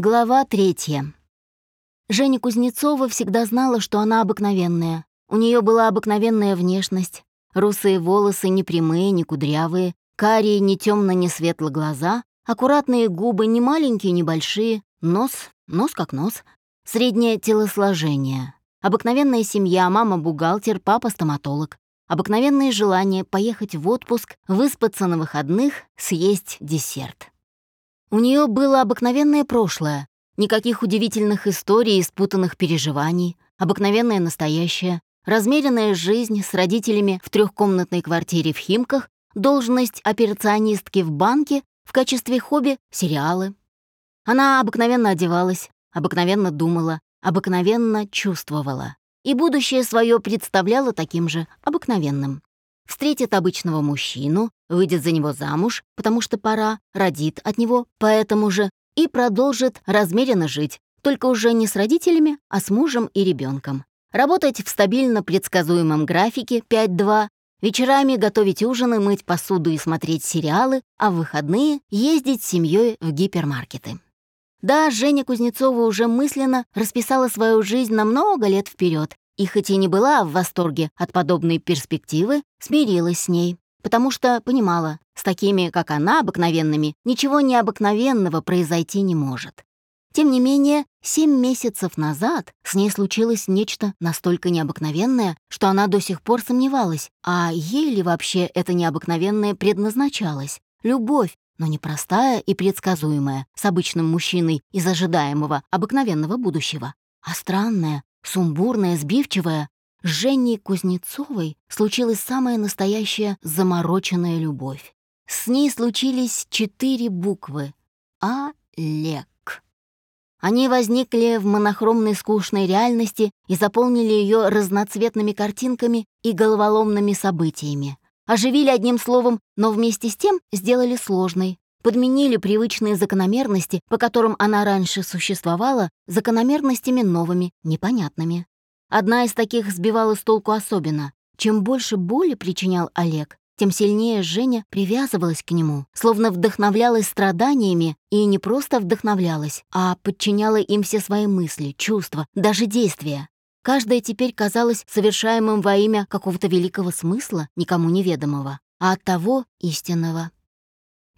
Глава третья. Женя Кузнецова всегда знала, что она обыкновенная. У нее была обыкновенная внешность. Русые волосы не прямые, не кудрявые, карие не темно, не светло глаза, аккуратные губы не маленькие, не большие, нос, нос как нос, среднее телосложение. Обыкновенная семья, мама бухгалтер, папа стоматолог. Обыкновенное желание поехать в отпуск, выспаться на выходных, съесть десерт. У нее было обыкновенное прошлое, никаких удивительных историй и спутанных переживаний, обыкновенное настоящее, размеренная жизнь с родителями в трехкомнатной квартире в Химках, должность операционистки в банке, в качестве хобби — сериалы. Она обыкновенно одевалась, обыкновенно думала, обыкновенно чувствовала. И будущее свое представляла таким же обыкновенным встретит обычного мужчину, выйдет за него замуж, потому что пора, родит от него, поэтому же, и продолжит размеренно жить, только уже не с родителями, а с мужем и ребенком. Работать в стабильно предсказуемом графике 5-2, вечерами готовить ужины, мыть посуду и смотреть сериалы, а в выходные ездить с семьей в гипермаркеты. Да, Женя Кузнецова уже мысленно расписала свою жизнь на много лет вперед и хоть и не была в восторге от подобной перспективы, смирилась с ней, потому что понимала, с такими, как она, обыкновенными, ничего необыкновенного произойти не может. Тем не менее, семь месяцев назад с ней случилось нечто настолько необыкновенное, что она до сих пор сомневалась, а ей ли вообще это необыкновенное предназначалось. Любовь, но не простая и предсказуемая, с обычным мужчиной из ожидаемого, обыкновенного будущего, а странная, сумбурная, сбивчивая, с Женей Кузнецовой случилась самая настоящая замороченная любовь. С ней случились четыре буквы «Олег». Они возникли в монохромной скучной реальности и заполнили ее разноцветными картинками и головоломными событиями. Оживили одним словом, но вместе с тем сделали сложной, подменили привычные закономерности, по которым она раньше существовала, закономерностями новыми, непонятными. Одна из таких сбивала с толку особенно. Чем больше боли причинял Олег, тем сильнее Женя привязывалась к нему, словно вдохновлялась страданиями и не просто вдохновлялась, а подчиняла им все свои мысли, чувства, даже действия. Каждое теперь казалось совершаемым во имя какого-то великого смысла, никому неведомого, а от того истинного.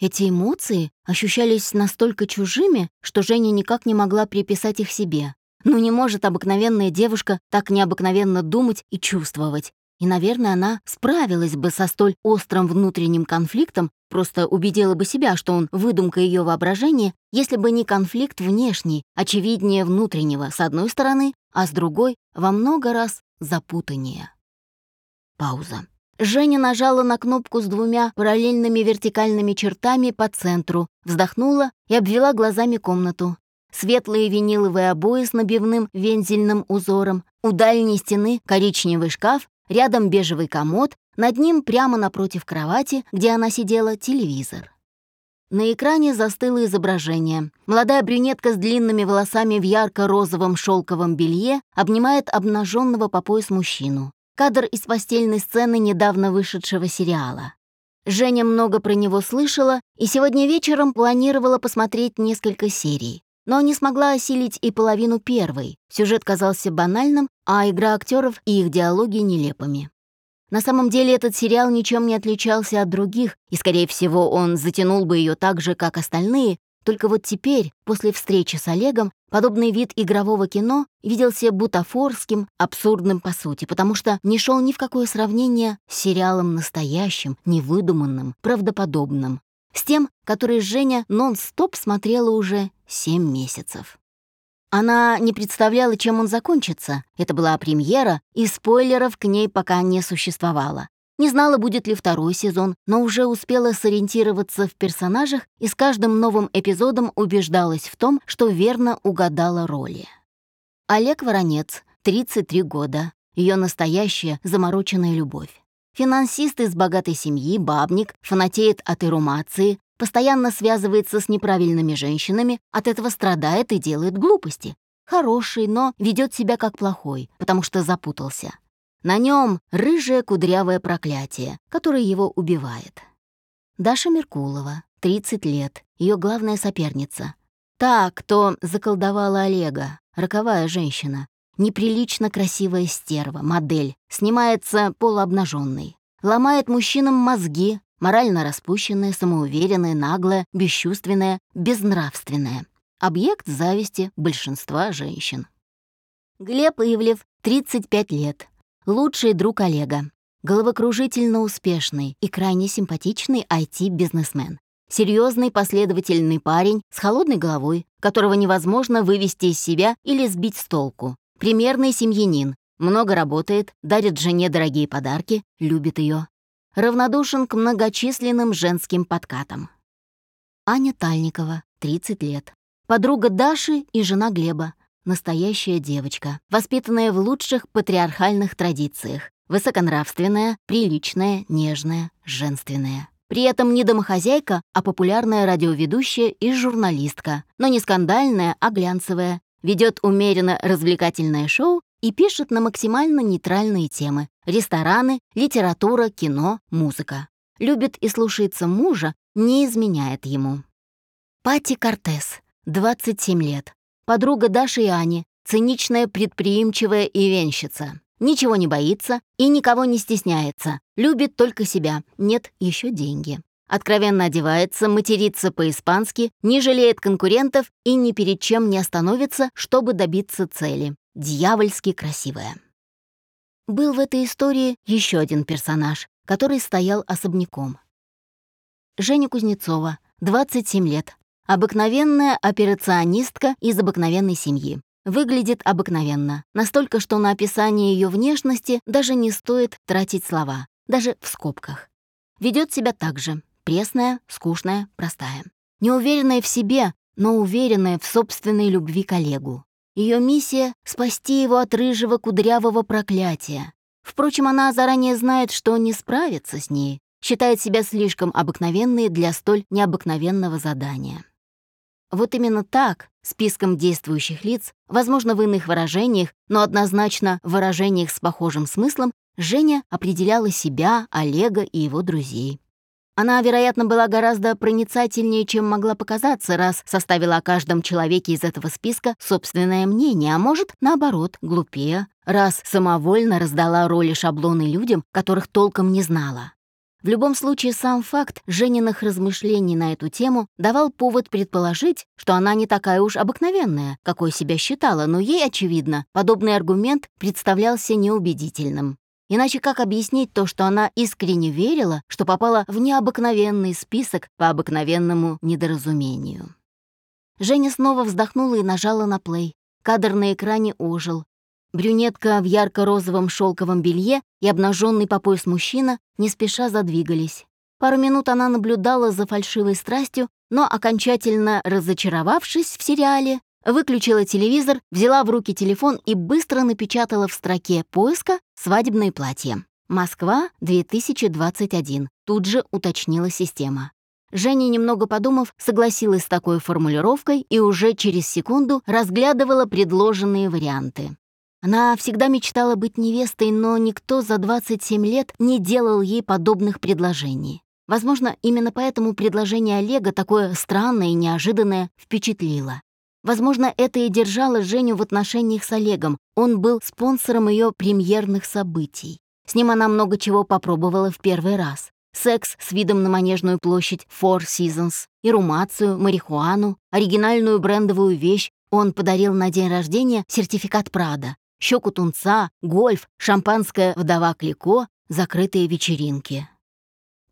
Эти эмоции ощущались настолько чужими, что Женя никак не могла приписать их себе. Ну не может обыкновенная девушка так необыкновенно думать и чувствовать. И, наверное, она справилась бы со столь острым внутренним конфликтом, просто убедила бы себя, что он выдумка ее воображения, если бы не конфликт внешний, очевиднее внутреннего, с одной стороны, а с другой — во много раз запутаннее. Пауза. Женя нажала на кнопку с двумя параллельными вертикальными чертами по центру, вздохнула и обвела глазами комнату. Светлые виниловые обои с набивным вензельным узором, у дальней стены коричневый шкаф, рядом бежевый комод, над ним прямо напротив кровати, где она сидела, телевизор. На экране застыло изображение. Молодая брюнетка с длинными волосами в ярко-розовом шелковом белье обнимает обнаженного по пояс мужчину. Кадр из постельной сцены недавно вышедшего сериала. Женя много про него слышала и сегодня вечером планировала посмотреть несколько серий. Но не смогла осилить и половину первой. Сюжет казался банальным, а игра актеров и их диалоги нелепыми. На самом деле этот сериал ничем не отличался от других, и, скорее всего, он затянул бы ее так же, как остальные, только вот теперь, после встречи с Олегом, подобный вид игрового кино виделся бутафорским, абсурдным по сути, потому что не шел ни в какое сравнение с сериалом настоящим, невыдуманным, правдоподобным, с тем, который Женя нон-стоп смотрела уже семь месяцев. Она не представляла, чем он закончится. Это была премьера, и спойлеров к ней пока не существовало. Не знала, будет ли второй сезон, но уже успела сориентироваться в персонажах и с каждым новым эпизодом убеждалась в том, что верно угадала роли. Олег Воронец, 33 года, ее настоящая замороченная любовь. Финансист из богатой семьи, бабник, фанатеет от эрумации, постоянно связывается с неправильными женщинами, от этого страдает и делает глупости. Хороший, но ведет себя как плохой, потому что запутался. На нем рыжее кудрявое проклятие, которое его убивает. Даша Меркулова, 30 лет, ее главная соперница. Та, кто заколдовала Олега, роковая женщина, неприлично красивая стерва, модель, снимается полуобнаженной, ломает мужчинам мозги, морально распущенная, самоуверенная, наглая, бесчувственная, безнравственная. Объект зависти большинства женщин. Глеб Ивлев, 35 лет. Лучший друг Олега. Головокружительно успешный и крайне симпатичный IT-бизнесмен. Серьезный, последовательный парень с холодной головой, которого невозможно вывести из себя или сбить с толку. Примерный семьянин, много работает, дарит жене дорогие подарки, любит ее. Равнодушен к многочисленным женским подкатам. Аня Тальникова, 30 лет. Подруга Даши и жена Глеба. Настоящая девочка, воспитанная в лучших патриархальных традициях. Высоконравственная, приличная, нежная, женственная. При этом не домохозяйка, а популярная радиоведущая и журналистка, но не скандальная, а глянцевая. Ведет умеренно развлекательное шоу и пишет на максимально нейтральные темы — рестораны, литература, кино, музыка. Любит и слушается мужа, не изменяет ему. Пати Кортес, 27 лет. Подруга Даши и Ани, циничная, предприимчивая и венщица. Ничего не боится и никого не стесняется. Любит только себя. Нет, еще деньги. Откровенно одевается, матерится по-испански, не жалеет конкурентов и ни перед чем не остановится, чтобы добиться цели. Дьявольски красивая. Был в этой истории еще один персонаж, который стоял особняком. Женя Кузнецова, 27 лет. Обыкновенная операционистка из обыкновенной семьи. Выглядит обыкновенно, настолько, что на описание ее внешности даже не стоит тратить слова, даже в скобках. Ведет себя так же, пресная, скучная, простая. Неуверенная в себе, но уверенная в собственной любви к Олегу. Ее миссия — спасти его от рыжего кудрявого проклятия. Впрочем, она заранее знает, что не справится с ней, считает себя слишком обыкновенной для столь необыкновенного задания. Вот именно так, списком действующих лиц, возможно, в иных выражениях, но однозначно в выражениях с похожим смыслом, Женя определяла себя, Олега и его друзей. Она, вероятно, была гораздо проницательнее, чем могла показаться, раз составила о каждом человеке из этого списка собственное мнение, а может, наоборот, глупее, раз самовольно раздала роли шаблоны людям, которых толком не знала. В любом случае, сам факт Жениных размышлений на эту тему давал повод предположить, что она не такая уж обыкновенная, какой себя считала, но ей, очевидно, подобный аргумент представлялся неубедительным. Иначе как объяснить то, что она искренне верила, что попала в необыкновенный список по обыкновенному недоразумению? Женя снова вздохнула и нажала на плей. Кадр на экране ожил. Брюнетка в ярко-розовом шелковом белье и обнаженный по пояс мужчина не спеша задвигались. Пару минут она наблюдала за фальшивой страстью, но, окончательно разочаровавшись в сериале, выключила телевизор, взяла в руки телефон и быстро напечатала в строке поиска «свадебное платье». «Москва, 2021», тут же уточнила система. Женя, немного подумав, согласилась с такой формулировкой и уже через секунду разглядывала предложенные варианты. Она всегда мечтала быть невестой, но никто за 27 лет не делал ей подобных предложений. Возможно, именно поэтому предложение Олега, такое странное и неожиданное, впечатлило. Возможно, это и держало Женю в отношениях с Олегом. Он был спонсором ее премьерных событий. С ним она много чего попробовала в первый раз. Секс с видом на Манежную площадь Four Seasons, ирумацию, марихуану, оригинальную брендовую вещь. Он подарил на день рождения сертификат Прада, щеку тунца, гольф, шампанское вдова Клико, закрытые вечеринки.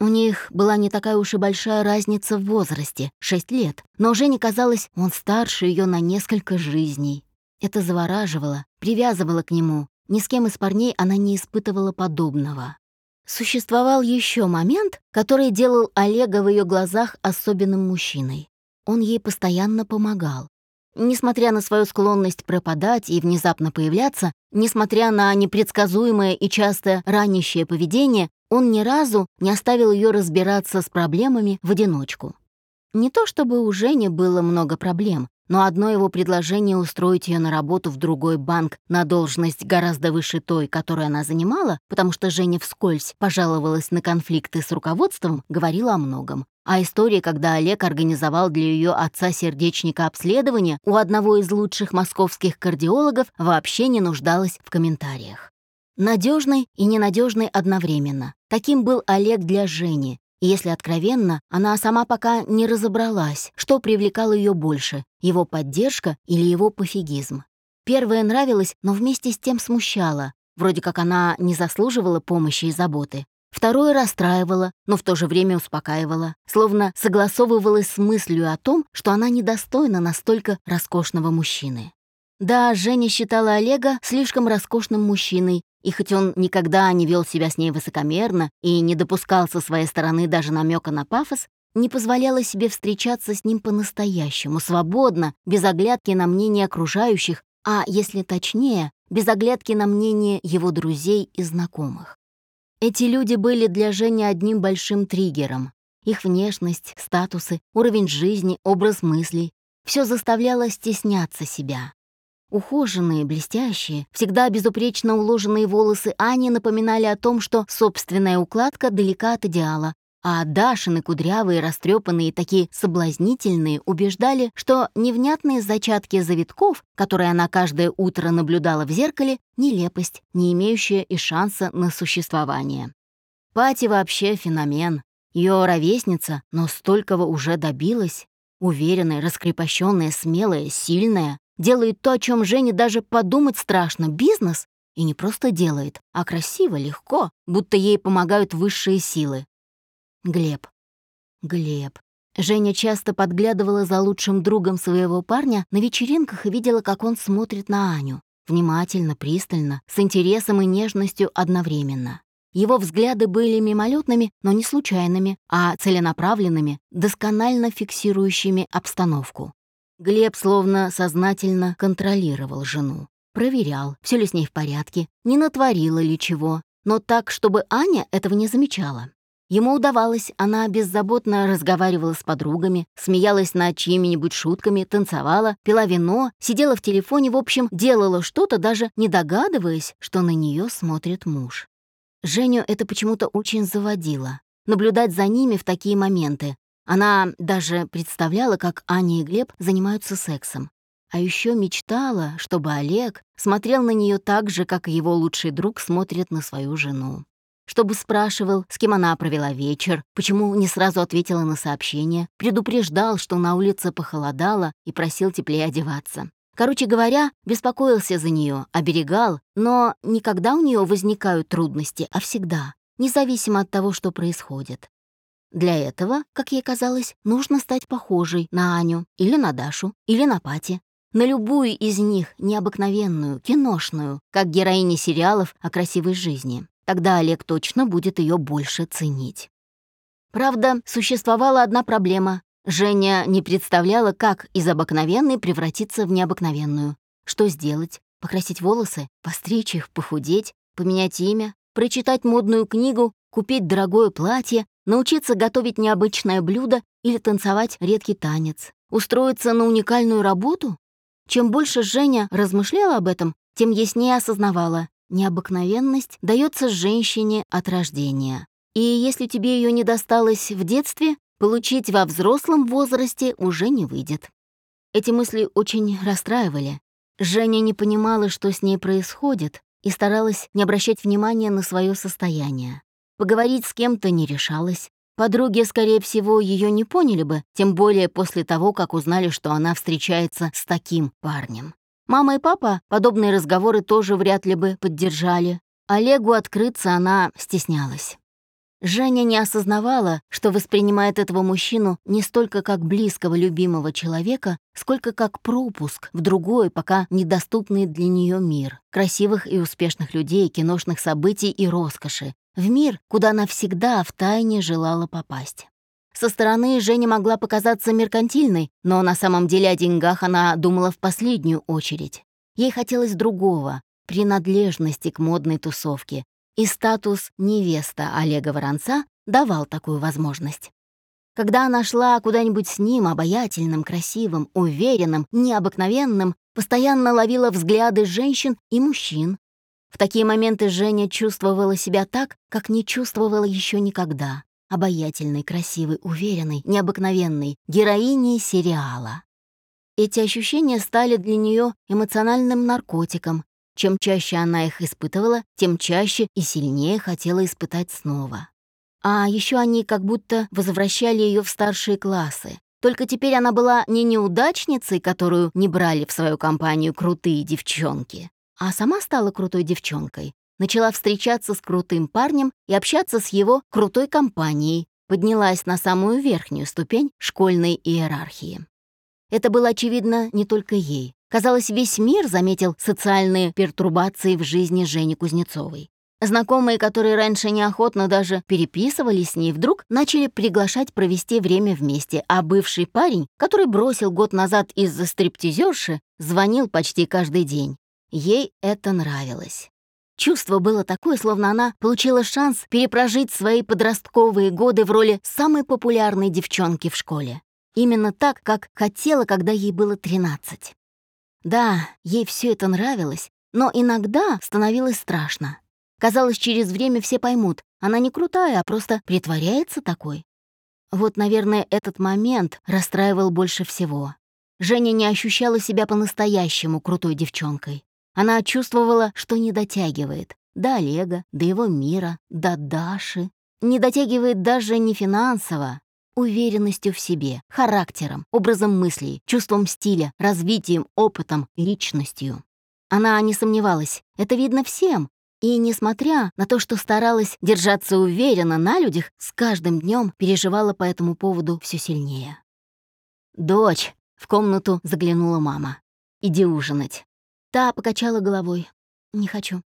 У них была не такая уж и большая разница в возрасте — шесть лет, но Жене казалось, он старше ее на несколько жизней. Это завораживало, привязывало к нему. Ни с кем из парней она не испытывала подобного. Существовал еще момент, который делал Олега в ее глазах особенным мужчиной. Он ей постоянно помогал. Несмотря на свою склонность пропадать и внезапно появляться, несмотря на непредсказуемое и часто ранящее поведение, он ни разу не оставил ее разбираться с проблемами в одиночку. Не то чтобы у Жени было много проблем, но одно его предложение устроить ее на работу в другой банк на должность гораздо выше той, которую она занимала, потому что Женя вскользь пожаловалась на конфликты с руководством, говорила о многом. А история, когда Олег организовал для ее отца сердечника обследование у одного из лучших московских кардиологов, вообще не нуждалась в комментариях. Надежный и ненадежный одновременно. Таким был Олег для Жени, если откровенно, она сама пока не разобралась, что привлекало ее больше — его поддержка или его пофигизм. Первое нравилось, но вместе с тем смущало. Вроде как она не заслуживала помощи и заботы. Второе расстраивало, но в то же время успокаивало, словно согласовывалось с мыслью о том, что она недостойна настолько роскошного мужчины. Да, Женя считала Олега слишком роскошным мужчиной, и хоть он никогда не вел себя с ней высокомерно и не допускал со своей стороны даже намека на пафос, не позволяла себе встречаться с ним по-настоящему, свободно, без оглядки на мнение окружающих, а, если точнее, без оглядки на мнение его друзей и знакомых. Эти люди были для Жени одним большим триггером. Их внешность, статусы, уровень жизни, образ мыслей — все заставляло стесняться себя. Ухоженные, блестящие, всегда безупречно уложенные волосы Ани напоминали о том, что собственная укладка далека от идеала, а Дашины кудрявые, растрепанные, такие соблазнительные, убеждали, что невнятные зачатки завитков, которые она каждое утро наблюдала в зеркале, нелепость, не имеющая и шанса на существование. Пати вообще феномен. Ее ровесница, но столького уже добилась. Уверенная, раскрепощенная, смелая, сильная делает то, о чем Жене даже подумать страшно, бизнес, и не просто делает, а красиво, легко, будто ей помогают высшие силы. Глеб. Глеб. Женя часто подглядывала за лучшим другом своего парня на вечеринках и видела, как он смотрит на Аню. Внимательно, пристально, с интересом и нежностью одновременно. Его взгляды были мимолетными, но не случайными, а целенаправленными, досконально фиксирующими обстановку. Глеб словно сознательно контролировал жену. Проверял, все ли с ней в порядке, не натворила ли чего, но так, чтобы Аня этого не замечала. Ему удавалось, она беззаботно разговаривала с подругами, смеялась над чьими-нибудь шутками, танцевала, пила вино, сидела в телефоне, в общем, делала что-то, даже не догадываясь, что на нее смотрит муж. Женю это почему-то очень заводило. Наблюдать за ними в такие моменты, она даже представляла, как Аня и Глеб занимаются сексом. А еще мечтала, чтобы Олег смотрел на нее так же, как его лучший друг смотрит на свою жену. Чтобы спрашивал, с кем она провела вечер, почему не сразу ответила на сообщение, предупреждал, что на улице похолодало и просил теплее одеваться. Короче говоря, беспокоился за нее, оберегал, но никогда у нее возникают трудности, а всегда, независимо от того, что происходит. Для этого, как ей казалось, нужно стать похожей на Аню или на Дашу или на Пати. На любую из них необыкновенную, киношную, как героини сериалов о красивой жизни. Тогда Олег точно будет ее больше ценить. Правда, существовала одна проблема. Женя не представляла, как из обыкновенной превратиться в необыкновенную. Что сделать? Покрасить волосы? Постричь их? Похудеть? Поменять имя? Прочитать модную книгу? Купить дорогое платье? Научиться готовить необычное блюдо или танцевать редкий танец, устроиться на уникальную работу? Чем больше Женя размышляла об этом, тем яснее осознавала, необыкновенность дается женщине от рождения. И если тебе ее не досталось в детстве, получить во взрослом возрасте уже не выйдет. Эти мысли очень расстраивали. Женя не понимала, что с ней происходит, и старалась не обращать внимания на свое состояние. Поговорить с кем-то не решалась. Подруги, скорее всего, ее не поняли бы, тем более после того, как узнали, что она встречается с таким парнем. Мама и папа подобные разговоры тоже вряд ли бы поддержали. Олегу открыться она стеснялась. Женя не осознавала, что воспринимает этого мужчину не столько как близкого любимого человека, сколько как пропуск в другой, пока недоступный для нее мир, красивых и успешных людей, киношных событий и роскоши, в мир, куда она всегда втайне желала попасть. Со стороны Женя могла показаться меркантильной, но на самом деле о деньгах она думала в последнюю очередь. Ей хотелось другого — принадлежности к модной тусовке, и статус невеста Олега Воронца давал такую возможность. Когда она шла куда-нибудь с ним, обаятельным, красивым, уверенным, необыкновенным, постоянно ловила взгляды женщин и мужчин. В такие моменты Женя чувствовала себя так, как не чувствовала еще никогда. Обаятельной, красивой, уверенной, необыкновенной, героиней сериала. Эти ощущения стали для нее эмоциональным наркотиком. Чем чаще она их испытывала, тем чаще и сильнее хотела испытать снова. А еще они как будто возвращали ее в старшие классы. Только теперь она была не неудачницей, которую не брали в свою компанию крутые девчонки, а сама стала крутой девчонкой. Начала встречаться с крутым парнем и общаться с его крутой компанией, поднялась на самую верхнюю ступень школьной иерархии. Это было очевидно не только ей. Казалось, весь мир заметил социальные пертурбации в жизни Жени Кузнецовой. Знакомые, которые раньше неохотно даже переписывались с ней, вдруг начали приглашать провести время вместе, а бывший парень, который бросил год назад из-за стриптизерши, звонил почти каждый день. Ей это нравилось. Чувство было такое, словно она получила шанс перепрожить свои подростковые годы в роли самой популярной девчонки в школе. Именно так, как хотела, когда ей было 13. Да, ей все это нравилось, но иногда становилось страшно. Казалось, через время все поймут, она не крутая, а просто притворяется такой. Вот, наверное, этот момент расстраивал больше всего. Женя не ощущала себя по-настоящему крутой девчонкой. Она чувствовала, что не дотягивает. До Олега, до его мира, до Даши. Не дотягивает даже не финансово, уверенностью в себе, характером, образом мыслей, чувством стиля, развитием, опытом, личностью. Она не сомневалась, это видно всем, и, несмотря на то, что старалась держаться уверенно на людях, с каждым днем переживала по этому поводу все сильнее. «Дочь!» — в комнату заглянула мама. «Иди ужинать». Та покачала головой. «Не хочу».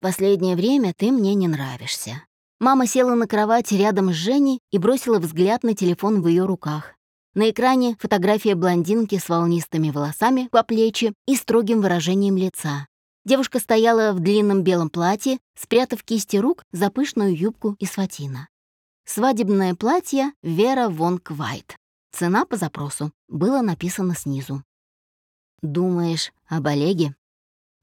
«Последнее время ты мне не нравишься». Мама села на кровать рядом с Женей и бросила взгляд на телефон в ее руках. На экране фотография блондинки с волнистыми волосами по плечи и строгим выражением лица. Девушка стояла в длинном белом платье, спрятав кисти рук за пышную юбку из фатина. Свадебное платье Вера Вон Квайт. Цена по запросу. Было написано снизу. «Думаешь об Олеге?»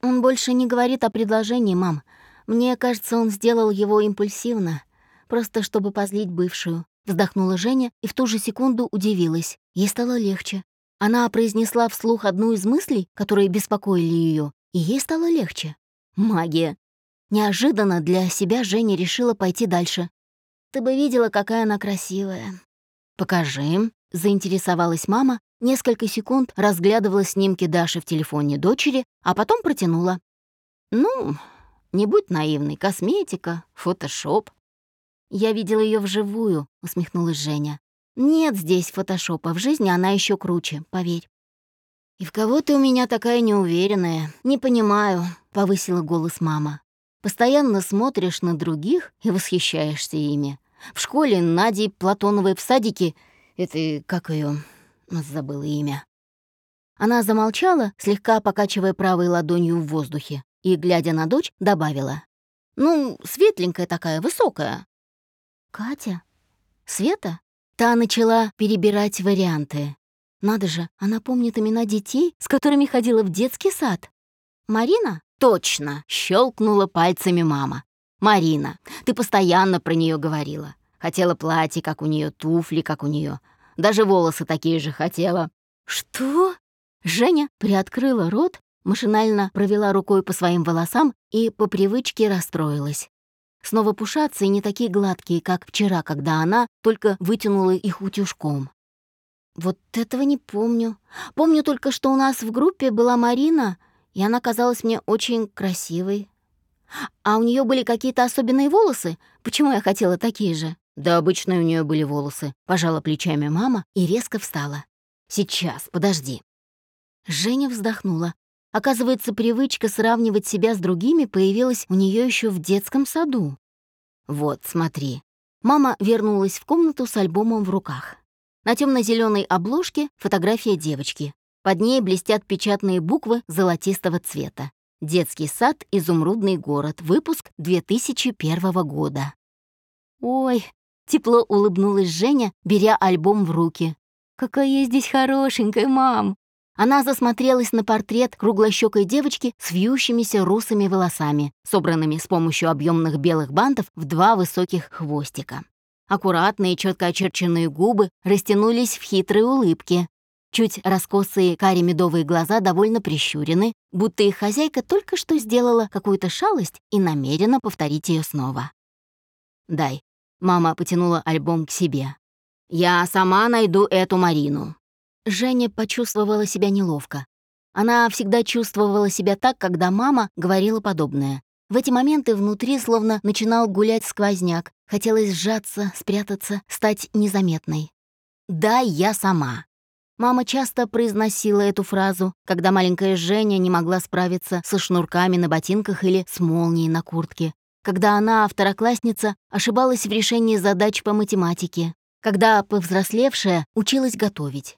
«Он больше не говорит о предложении, мам. Мне кажется, он сделал его импульсивно, просто чтобы позлить бывшую». Вздохнула Женя и в ту же секунду удивилась. Ей стало легче. Она произнесла вслух одну из мыслей, которые беспокоили ее, и ей стало легче. Магия. Неожиданно для себя Женя решила пойти дальше. «Ты бы видела, какая она красивая». «Покажи», — заинтересовалась мама, несколько секунд разглядывала снимки Даши в телефоне дочери, а потом протянула. «Ну, не будь наивной, косметика, фотошоп». «Я видела ее вживую», — усмехнулась Женя. «Нет здесь фотошопа, в жизни она еще круче, поверь». «И в кого ты у меня такая неуверенная? Не понимаю», — повысила голос мама. «Постоянно смотришь на других и восхищаешься ими. В школе Надей Платоновой в садике... Это как ее? Забыла имя». Она замолчала, слегка покачивая правой ладонью в воздухе, и, глядя на дочь, добавила. «Ну, светленькая такая, высокая». «Катя? Света?» Та начала перебирать варианты. Надо же, она помнит имена детей, с которыми ходила в детский сад. Марина? Точно, щелкнула пальцами мама. Марина, ты постоянно про нее говорила. Хотела платье, как у нее, туфли, как у нее. Даже волосы такие же хотела. Что? Женя приоткрыла рот, машинально провела рукой по своим волосам и по привычке расстроилась. Снова пушатся и не такие гладкие, как вчера, когда она только вытянула их утюжком. Вот этого не помню. Помню только, что у нас в группе была Марина, и она казалась мне очень красивой. А у нее были какие-то особенные волосы? Почему я хотела такие же? Да обычно у нее были волосы. Пожала плечами мама и резко встала. Сейчас, подожди. Женя вздохнула. Оказывается, привычка сравнивать себя с другими появилась у нее еще в детском саду. Вот, смотри. Мама вернулась в комнату с альбомом в руках. На темно-зеленой обложке фотография девочки. Под ней блестят печатные буквы золотистого цвета. Детский сад «Изумрудный город», выпуск 2001 года. «Ой, Тепло улыбнулась Женя, беря альбом в руки. «Какая я здесь хорошенькая, мам!» Она засмотрелась на портрет круглощекой девочки с вьющимися русыми волосами, собранными с помощью объемных белых бантов в два высоких хвостика. Аккуратные, четко очерченные губы растянулись в хитрые улыбки. Чуть раскосые кари-медовые глаза довольно прищурены, будто их хозяйка только что сделала какую-то шалость и намерена повторить ее снова. «Дай». Мама потянула альбом к себе. «Я сама найду эту Марину». Женя почувствовала себя неловко. Она всегда чувствовала себя так, когда мама говорила подобное. В эти моменты внутри словно начинал гулять сквозняк. Хотелось сжаться, спрятаться, стать незаметной. «Да, я сама». Мама часто произносила эту фразу, когда маленькая Женя не могла справиться со шнурками на ботинках или с молнией на куртке, когда она, второклассница, ошибалась в решении задач по математике, когда, повзрослевшая, училась готовить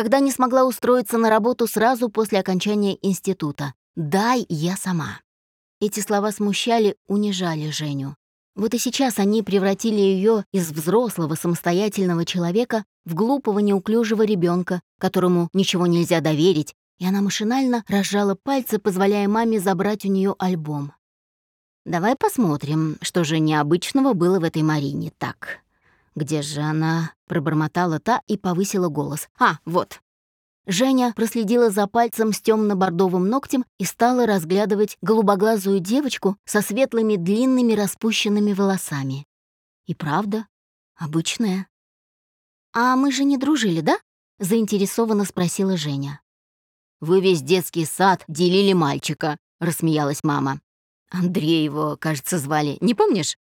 когда не смогла устроиться на работу сразу после окончания института. «Дай я сама». Эти слова смущали, унижали Женю. Вот и сейчас они превратили ее из взрослого самостоятельного человека в глупого неуклюжего ребенка, которому ничего нельзя доверить, и она машинально разжала пальцы, позволяя маме забрать у нее альбом. «Давай посмотрим, что же необычного было в этой Марине. Так, «Где же она?» — пробормотала та и повысила голос. «А, вот». Женя проследила за пальцем с темно бордовым ногтем и стала разглядывать голубоглазую девочку со светлыми длинными распущенными волосами. И правда, обычная. «А мы же не дружили, да?» — заинтересованно спросила Женя. «Вы весь детский сад делили мальчика», — рассмеялась мама. «Андрей его, кажется, звали, не помнишь?»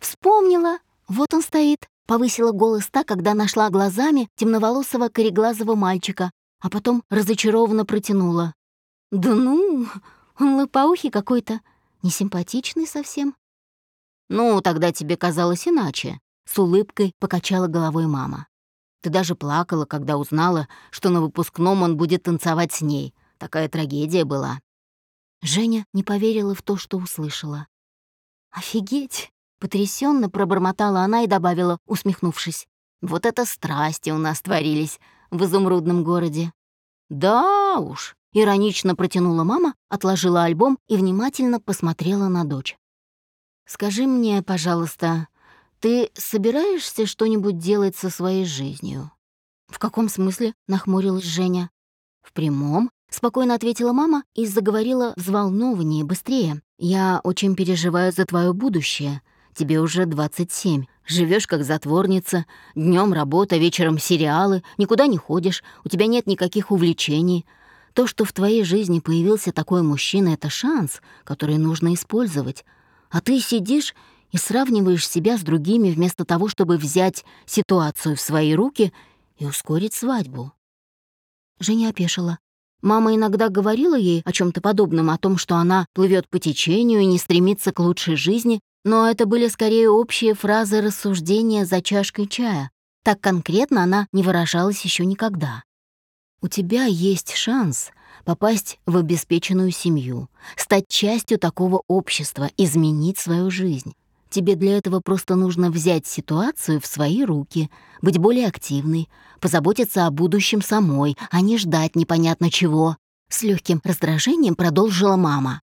«Вспомнила. Вот он стоит. Повысила голос так, когда нашла глазами темноволосого кореглазого мальчика, а потом разочарованно протянула. «Да ну, он лопоухий какой-то, несимпатичный совсем». «Ну, тогда тебе казалось иначе», — с улыбкой покачала головой мама. «Ты даже плакала, когда узнала, что на выпускном он будет танцевать с ней. Такая трагедия была». Женя не поверила в то, что услышала. «Офигеть! Потрясенно пробормотала она и добавила, усмехнувшись. «Вот это страсти у нас творились в изумрудном городе». «Да уж», — иронично протянула мама, отложила альбом и внимательно посмотрела на дочь. «Скажи мне, пожалуйста, ты собираешься что-нибудь делать со своей жизнью?» «В каком смысле?» — нахмурилась Женя. «В прямом», — спокойно ответила мама и заговорила взволнованнее, быстрее. «Я очень переживаю за твое будущее. Тебе уже 27. Живешь как затворница. Днем работа, вечером сериалы. Никуда не ходишь. У тебя нет никаких увлечений. То, что в твоей жизни появился такой мужчина, это шанс, который нужно использовать. А ты сидишь и сравниваешь себя с другими вместо того, чтобы взять ситуацию в свои руки и ускорить свадьбу. Женя опешила. Мама иногда говорила ей о чем то подобном, о том, что она плывет по течению и не стремится к лучшей жизни, но это были скорее общие фразы рассуждения за чашкой чая. Так конкретно она не выражалась еще никогда. У тебя есть шанс попасть в обеспеченную семью, стать частью такого общества, изменить свою жизнь. Тебе для этого просто нужно взять ситуацию в свои руки, быть более активной, позаботиться о будущем самой, а не ждать непонятно чего. С легким раздражением продолжила мама.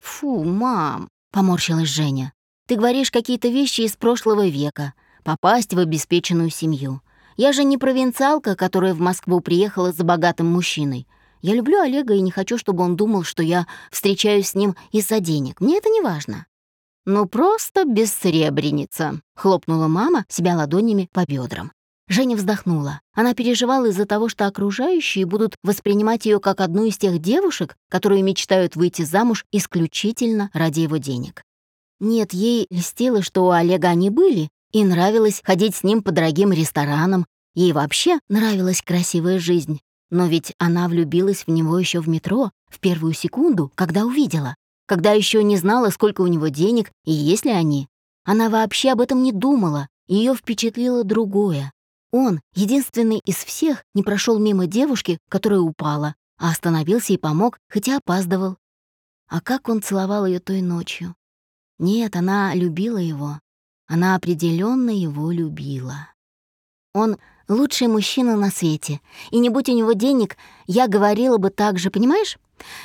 «Фу, мам», — поморщилась Женя. Ты говоришь какие-то вещи из прошлого века. Попасть в обеспеченную семью. Я же не провинциалка, которая в Москву приехала за богатым мужчиной. Я люблю Олега и не хочу, чтобы он думал, что я встречаюсь с ним из-за денег. Мне это не важно. «Ну просто бессребреница», — хлопнула мама себя ладонями по бедрам. Женя вздохнула. Она переживала из-за того, что окружающие будут воспринимать ее как одну из тех девушек, которые мечтают выйти замуж исключительно ради его денег. Нет, ей льстило, что у Олега они были, и нравилось ходить с ним по дорогим ресторанам. Ей вообще нравилась красивая жизнь. Но ведь она влюбилась в него еще в метро, в первую секунду, когда увидела. Когда еще не знала, сколько у него денег и есть ли они. Она вообще об этом не думала, ее впечатлило другое. Он, единственный из всех, не прошел мимо девушки, которая упала, а остановился и помог, хотя опаздывал. А как он целовал ее той ночью. Нет, она любила его. Она определенно его любила. Он лучший мужчина на свете, и не будь у него денег, я говорила бы так же, понимаешь?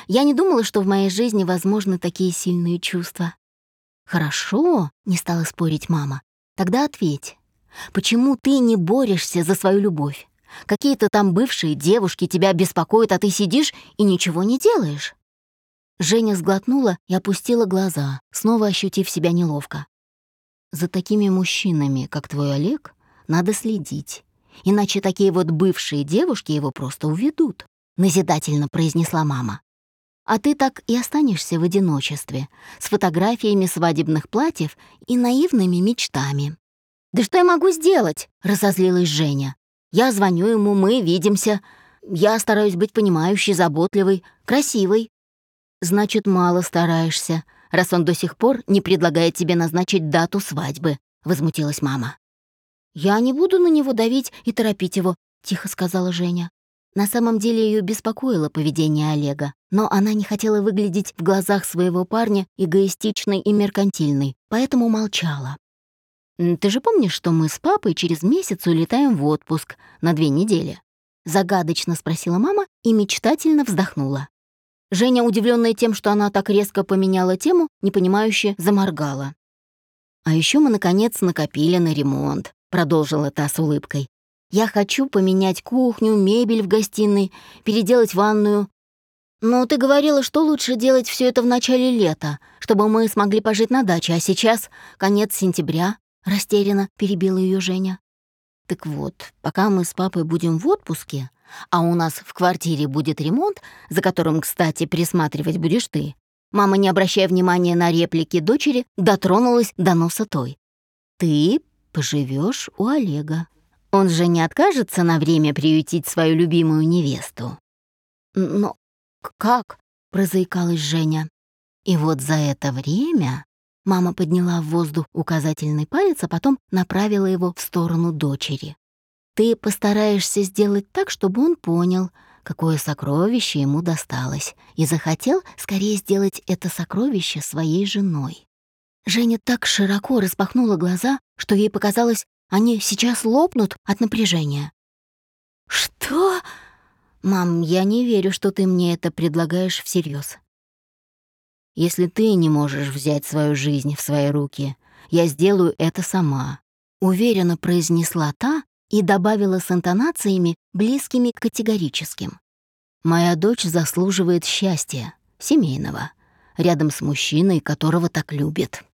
Я не думала, что в моей жизни возможны такие сильные чувства. Хорошо, не стала спорить мама. Тогда ответь. Почему ты не борешься за свою любовь? Какие-то там бывшие девушки тебя беспокоят, а ты сидишь и ничего не делаешь. Женя сглотнула и опустила глаза, снова ощутив себя неловко. За такими мужчинами, как твой Олег, надо следить. Иначе такие вот бывшие девушки его просто уведут, назидательно произнесла мама. А ты так и останешься в одиночестве, с фотографиями свадебных платьев и наивными мечтами. «Да что я могу сделать?» — разозлилась Женя. «Я звоню ему, мы видимся. Я стараюсь быть понимающей, заботливой, красивой». «Значит, мало стараешься, раз он до сих пор не предлагает тебе назначить дату свадьбы», — возмутилась мама. «Я не буду на него давить и торопить его», — тихо сказала Женя. На самом деле ее беспокоило поведение Олега, но она не хотела выглядеть в глазах своего парня эгоистичной и меркантильной, поэтому молчала. «Ты же помнишь, что мы с папой через месяц улетаем в отпуск на две недели?» Загадочно спросила мама и мечтательно вздохнула. Женя, удивленная тем, что она так резко поменяла тему, непонимающе заморгала. «А еще мы, наконец, накопили на ремонт», — продолжила та с улыбкой. «Я хочу поменять кухню, мебель в гостиной, переделать ванную. Но ты говорила, что лучше делать все это в начале лета, чтобы мы смогли пожить на даче, а сейчас конец сентября, Растерянно перебила ее Женя. Так вот, пока мы с папой будем в отпуске, а у нас в квартире будет ремонт, за которым, кстати, присматривать будешь ты, мама, не обращая внимания на реплики дочери, дотронулась до носа той. Ты поживешь у Олега. Он же не откажется на время приютить свою любимую невесту. Но как? прозаикалась Женя. И вот за это время Мама подняла в воздух указательный палец, а потом направила его в сторону дочери. «Ты постараешься сделать так, чтобы он понял, какое сокровище ему досталось, и захотел скорее сделать это сокровище своей женой». Женя так широко распахнула глаза, что ей показалось, они сейчас лопнут от напряжения. «Что?» «Мам, я не верю, что ты мне это предлагаешь всерьез. Если ты не можешь взять свою жизнь в свои руки, я сделаю это сама», — уверенно произнесла та и добавила с интонациями, близкими к категорическим. «Моя дочь заслуживает счастья, семейного, рядом с мужчиной, которого так любит».